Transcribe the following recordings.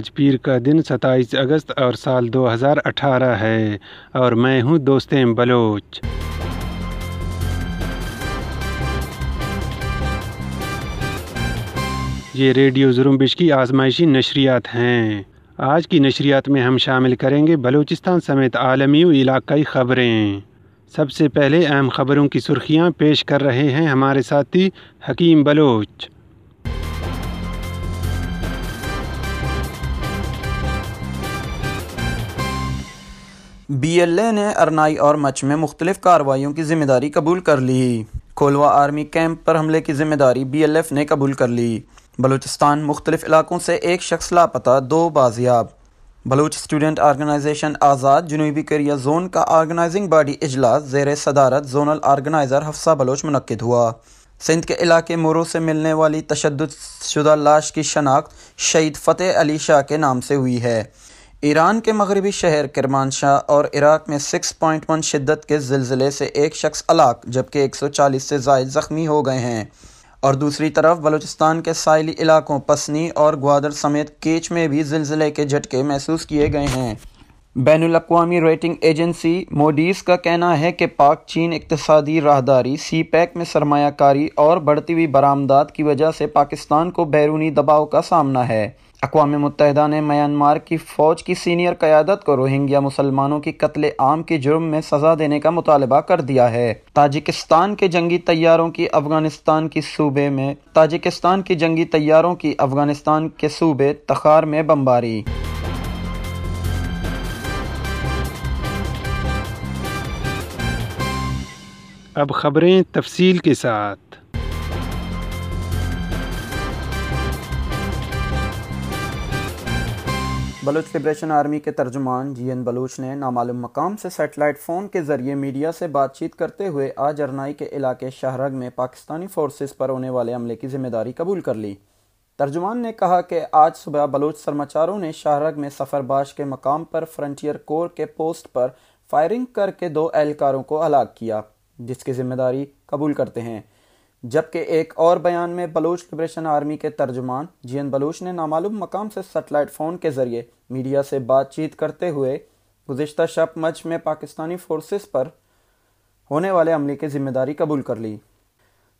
آج پیر کا دن ستائیس اگست اور سال دو ہزار اٹھارہ ہے اور میں ہوں دوستیں بلوچ۔ یہ ریڈیو زرمبش کی آزمائشی نشریات ہیں۔ آج کی نشریات میں ہم شامل کریں گے بلوچستان سمیت عالمی و علاقائی خبریں۔ سب سے پہلے اہم خبروں کی سرخیاں پیش کر رہے ہیں ہمارے ساتھی حکیم بلوچ۔ بی ایل اے نے ارنائی اور مچ میں مختلف کارروائیوں کی ذمہ داری قبول کر لی۔ کھولوا آرمی کیمپ پر حملے کی ذمہ داری بی ایل ایف نے قبول کر لی۔ بلوچستان مختلف علاقوں سے ایک شخص لاپتہ دو بازیاب۔ بلوچ اسٹوڈنٹ آرگنائزیشن آزاد جنوبی کریا زون کا آرگنائزنگ باڈی اجلاس زیر صدارت زونل آرگنائزر حفصہ بلوچ منعقد ہوا۔ سندھ کے علاقے مورو سے ملنے والی تشدد شدہ لاش کی شناخت شہید فتح علی شاہ کے نام سے ہوئی ہے۔ ایران کے مغربی شہر کرمان شاہ اور عراق میں سکس پوائنٹ ون شدت کے زلزلے سے ایک شخص ہلاک، جبکہ ایک سو چالیس سے زائد زخمی ہو گئے ہیں۔ اور دوسری طرف، بلوچستان کے ساحلی علاقوں پسنی اور گوادر سمیت کیچ میں بھی زلزلے کے جھٹکے محسوس کیے گئے ہیں۔ بین الاقوامی ریٹنگ ایجنسی موڈیز کا کہنا ہے کہ پاک چین اقتصادی راہداری سی پیک میں سرمایہ کاری اور بڑھتی ہوئی برآمدات کی وجہ سے پاکستان کو بیرونی دباؤ کا سامنا ہے۔ اقوام متحدہ نے میانمار کی فوج کی سینئر قیادت کو روہنگیا مسلمانوں کی قتل عام کے جرم میں سزا دینے کا مطالبہ کر دیا ہے۔ تاجکستان کے جنگی طیاروں کی افغانستان کی صوبے میں تاجکستان کی جنگی طیاروں کی افغانستان کے صوبے تخار میں بمباری۔ اب خبریں تفصیل کے ساتھ۔ بلوچ لبریشن آرمی کے ترجمان جی این بلوچ نے نامعلوم مقام سے سیٹلائٹ فون کے ذریعے میڈیا سے بات چیت کرتے ہوئے آج ارنائی کے علاقے شہرگ میں پاکستانی فورسز پر ہونے والے عملے کی ذمہ داری قبول کر لی۔ ترجمان نے کہا کہ آج صبح بلوچ سرماچاروں نے شاہرگ میں سفر باش کے مقام پر فرنٹیئر کور کے پوسٹ پر فائرنگ کر کے دو اہلکاروں کو ہلاک کیا، جس کی ذمہ داری قبول کرتے ہیں۔ جبکہ ایک اور بیان میں بلوچ لبریشن آرمی کے ترجمان جی این بلوچ نے نامعلوم مقام سے سیٹلائٹ فون کے ذریعے میڈیا سے بات چیت کرتے ہوئے گزشتہ شب مچ میں پاکستانی فورسز پر ہونے والے عملے کی ذمہ داری قبول کر لی۔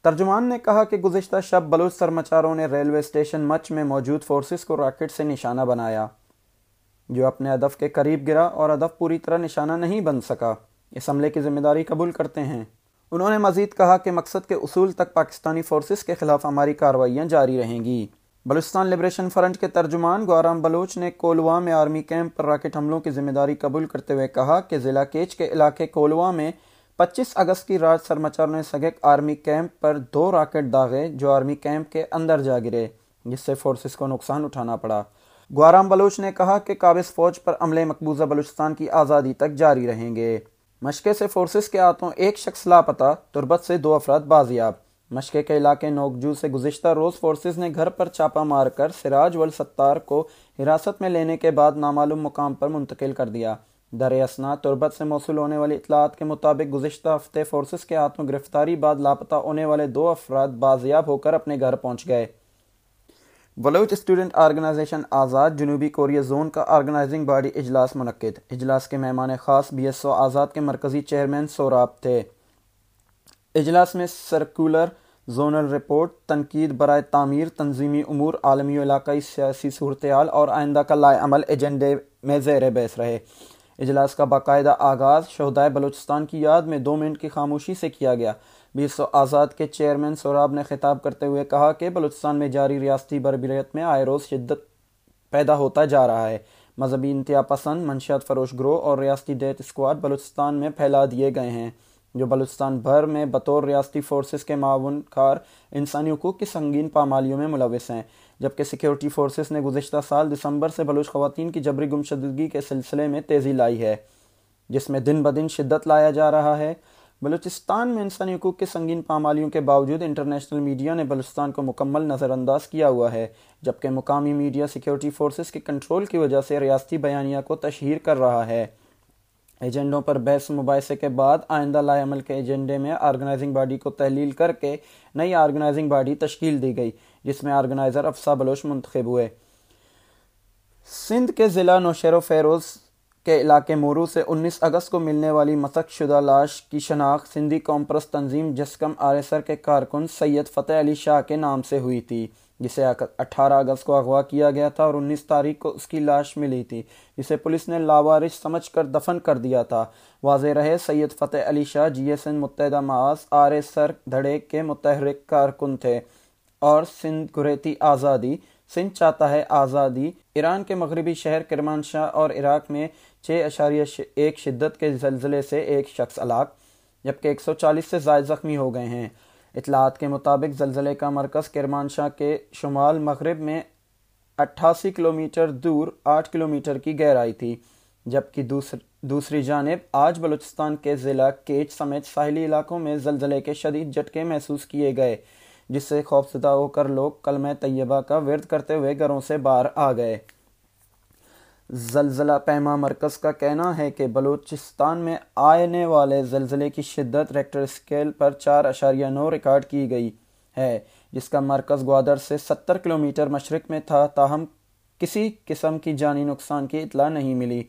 ترجمان نے کہا کہ گزشتہ شب بلوچ سرمچاروں نے ریلوے اسٹیشن مچ میں موجود فورسز کو راکٹ سے نشانہ بنایا، جو اپنے ہدف کے قریب گرا اور ہدف پوری طرح نشانہ نہیں بن سکا۔ اس عملے کی ذمہ داری قبول کرتے ہیں۔ انہوں نے مزید کہا کہ مقصد کے اصول تک پاکستانی فورسز کے خلاف ہماری کارروائیاں جاری رہیں گی۔ بلوچستان لبریشن فرنٹ کے ترجمان گوارام بلوچ نے کولوا میں آرمی کیمپ پر راکٹ حملوں کی ذمہ داری قبول کرتے ہوئے کہا کہ ضلع کیچ کے علاقے کولوا میں پچیس اگست کی رات سرمچار نے سگک آرمی کیمپ پر دو راکٹ داغے جو آرمی کیمپ کے اندر جا گرے، جس سے فورسز کو نقصان اٹھانا پڑا۔ گوارام بلوچ نے کہا کہ قابض فوج پر عملے مقبوضہ بلوچستان کی آزادی تک جاری رہیں گے۔ مشقے سے فورسز کے ہاتھوں ایک شخص لاپتہ، تربت سے دو افراد بازیاب۔ مشقے کے علاقے نوکجو سے گزشتہ روز فورسز نے گھر پر چھاپا مار کر سراج والستار کو حراست میں لینے کے بعد نامعلوم مقام پر منتقل کر دیا۔ در اسنا تربت سے موصول ہونے والی اطلاعات کے مطابق گزشتہ ہفتے فورسز کے ہاتھوں گرفتاری بعد لاپتہ ہونے والے دو افراد بازیاب ہو کر اپنے گھر پہنچ گئے۔ بلوچ اسٹوڈنٹ آرگنائزیشن آزاد جنوبی کوریا زون کا آرگنائزنگ باڈی اجلاس منعقد۔ اجلاس کے مہمان خاص بی ایس او آزاد کے مرکزی چیئرمین سوراب تھے۔ اجلاس میں سرکولر زونل رپورٹ، تنقید برائے تعمیر، تنظیمی امور، عالمی و علاقائی سیاسی صورتحال اور آئندہ کا لائے عمل ایجنڈے میں زیر بحث رہے۔ اجلاس کا باقاعدہ آغاز شہدائے بلوچستان کی یاد میں دو منٹ کی خاموشی سے کیا گیا۔ بیس سو آزاد کے چیئرمین سوراب نے خطاب کرتے ہوئے کہا کہ بلوچستان میں جاری ریاستی بربریت میں آئے روز شدت پیدا ہوتا جا رہا ہے۔ مذہبی انتہا پسند، منشیات فروش گروہ اور ریاستی ڈیتھ اسکواڈ بلوچستان میں پھیلا دیے گئے ہیں۔ جو بلوچستان بھر میں بطور ریاستی فورسز کے معاون کار انسانی حقوق کی سنگین پامالیوں میں ملوث ہیں؟ جبکہ سیکیورٹی فورسز نے گزشتہ سال دسمبر سے بلوچ خواتین کی جبری گمشدگی کے سلسلے میں تیزی لائی ہے، جس میں دن بدن شدت لایا جا رہا ہے۔ بلوچستان میں انسانی حقوق کے سنگین پامالیوں کے باوجود انٹرنیشنل میڈیا نے بلوچستان کو مکمل نظر انداز کیا ہوا ہے، جبکہ مقامی میڈیا سیکیورٹی فورسز کے کنٹرول کی وجہ سے ریاستی بیانیہ کو تشہیر کر رہا ہے۔ ایجنڈوں پر بحث مباحثے کے بعد آئندہ لائے عمل کے ایجنڈے میں آرگنائزنگ باڈی کو تحلیل کر کے نئی آرگنائزنگ باڈی تشکیل دی گئی، جس میں آرگنائزر افسا بلوچ منتخب ہوئے۔ سندھ کے ضلع نوشیر و فیروز کے علاقے مورو سے انیس اگست کو ملنے والی مسق شدہ لاش کی شناخت سندھی کامپرس تنظیم جسکم آریسر کے کارکن سید فتح علی شاہ کے نام سے ہوئی تھی، جسے اٹھارہ اگست کو اغوا کیا گیا تھا اور انیس تاریخ کو اس کی لاش ملی تھی، جسے پولیس نے لاوارش سمجھ کر دفن کر دیا تھا۔ واضح رہے سید فتح علی شاہ جی ایس این متحدہ معاذ آر سر دھڑے کے متحرک کارکن تھے اور سندھ گریتی آزادی سندھ چاہتا ہے آزادی۔ ایران کے مغربی شہر کرمان شاہ اور عراق میں چھ اشاریہ ایک شدت کے زلزلے سے ایک شخص علاق جبکہ ایک سو چالیس سے زائد زخمی ہو گئے ہیں۔ اطلاعات کے مطابق زلزلے کا مرکز کرمان شاہ کے شمال مغرب میں اٹھاسی کلومیٹر دور آٹھ کلومیٹر کی گہرائی تھی، جبکہ دوسری جانب آج بلوچستان کے ضلع کیچ سمیت ساحلی علاقوں میں زلزلے کے شدید جھٹکے محسوس کیے گئے۔ جس سے خوفزدہ ہو کر لوگ کلمہ طیبہ کا ورد کرتے ہوئے گھروں سے باہر آ گئے۔ زلزلہ پیما مرکز کا کہنا ہے کہ بلوچستان میں آنے والے زلزلے کی شدت ریکٹر اسکیل پر چار اشاریہ نو ریکارڈ کی گئی ہے، جس کا مرکز گوادر سے ستر کلومیٹر مشرق میں تھا، تاہم کسی قسم کی جانی نقصان کی اطلاع نہیں ملی۔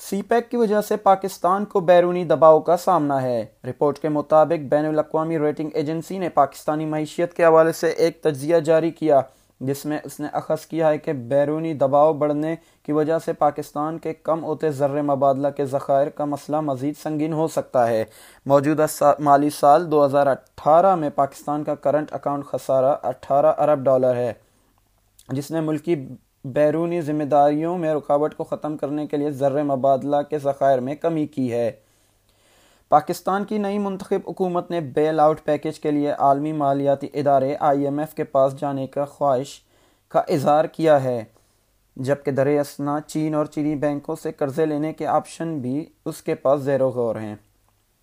سی پیک کی وجہ سے پاکستان کو بیرونی دباؤ کا سامنا ہے۔ رپورٹ کے مطابق بین الاقوامی ریٹنگ ایجنسی نے پاکستانی معیشت کے حوالے سے ایک تجزیہ جاری کیا، جس میں اس نے اخذ کیا ہے کہ بیرونی دباؤ بڑھنے کی وجہ سے پاکستان کے کم ہوتے ذر مبادلہ کے ذخائر کا مسئلہ مزید سنگین ہو سکتا ہے۔ موجودہ مالی سال دو ہزار اٹھارہ میں پاکستان کا کرنٹ اکاؤنٹ خسارہ اٹھارہ ارب ڈالر ہے، جس نے ملکی بیرونی ذمہ داریوں میں رکاوٹ کو ختم کرنے کے لیے ذر مبادلہ کے ذخائر میں کمی کی ہے۔ پاکستان کی نئی منتخب حکومت نے بیل آؤٹ پیکج کے لیے عالمی مالیاتی ادارے آئی ایم ایف کے پاس جانے کا خواہش کا اظہار کیا ہے۔ جبکہ در اسنا چین اور چینی بینکوں سے قرضے لینے کے آپشن بھی اس کے پاس زیر و غور ہیں۔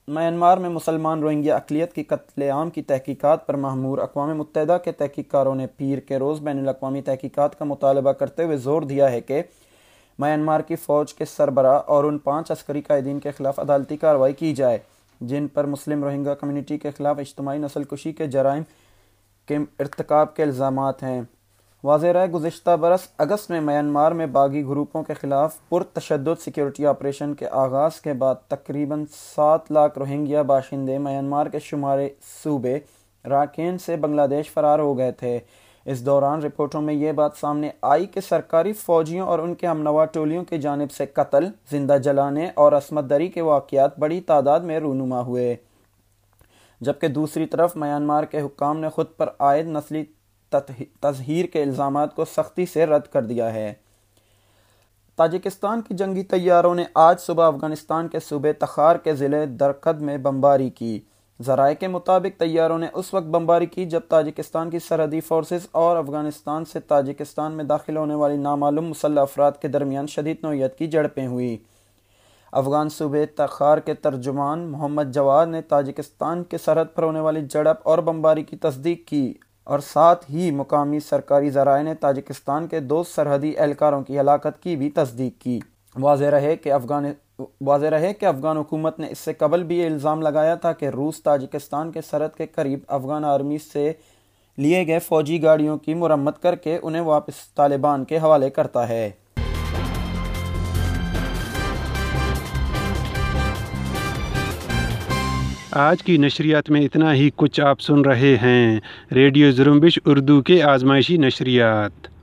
میانمار میں مسلمان روہنگیا اقلیت کی قتل عام کی تحقیقات پر محمور اقوام متحدہ کے تحقیق نے پیر کے روز بین الاقوامی تحقیقات کا مطالبہ کرتے ہوئے زور دیا ہے کہ میانمار کی فوج کے سربراہ اور ان پانچ عسکری قائدین کے خلاف عدالتی کارروائی کی جائے، جن پر مسلم روہنگا کمیونٹی کے خلاف اجتماعی نسل کشی کے جرائم کے ارتکاب کے الزامات ہیں۔ واضح رائے گزشتہ برس اگست میں میانمار میں باغی گروپوں کے خلاف پرتشدد سیکیورٹی آپریشن کے آغاز کے بعد تقریباً سات لاکھ روہنگیا باشندے میانمار کے شمارے صوبے راکین سے بنگلہ دیش فرار ہو گئے تھے۔ اس دوران رپورٹوں میں یہ بات سامنے آئی کہ سرکاری فوجیوں اور ان کے ہمنوا ٹولیوں کی جانب سے قتل، زندہ جلانے اور عصمت دری کے واقعات بڑی تعداد میں رونما ہوئے۔ جبکہ دوسری طرف میانمار کے حکام نے خود پر عائد نسلی تظہیر کے الزامات کو سختی سے رد کر دیا ہے۔ تاجکستان کی جنگی طیاروں نے آج صبح افغانستان کے صوبے تخار کے ضلع درکد میں بمباری کی۔ ذرائع کے مطابق طیاروں نے اس وقت بمباری کی جب تاجکستان کی سرحدی فورسز اور افغانستان سے تاجکستان میں داخل ہونے والی نامعلوم مسلح افراد کے درمیان شدید نوعیت کی جڑپیں ہوئی افغان صوبے تخار کے ترجمان محمد جواد نے تاجکستان کے سرحد پر ہونے والی جڑپ اور بمباری کی تصدیق کی۔ اور ساتھ ہی مقامی سرکاری ذرائع نے تاجکستان کے دو سرحدی اہلکاروں کی ہلاکت کی بھی تصدیق کی۔ واضح رہے کہ افغان واضح رہے کہ افغان حکومت نے اس سے قبل بھی یہ الزام لگایا تھا کہ روس تاجکستان کے سرحد کے قریب افغان آرمی سے لیے گئے فوجی گاڑیوں کی مرمت کر کے انہیں واپس طالبان کے حوالے کرتا ہے۔ آج کی نشریات میں اتنا ہی کچھ آپ سن رہے ہیں۔ ریڈیو زرمبش اردو کے آزمائشی نشریات۔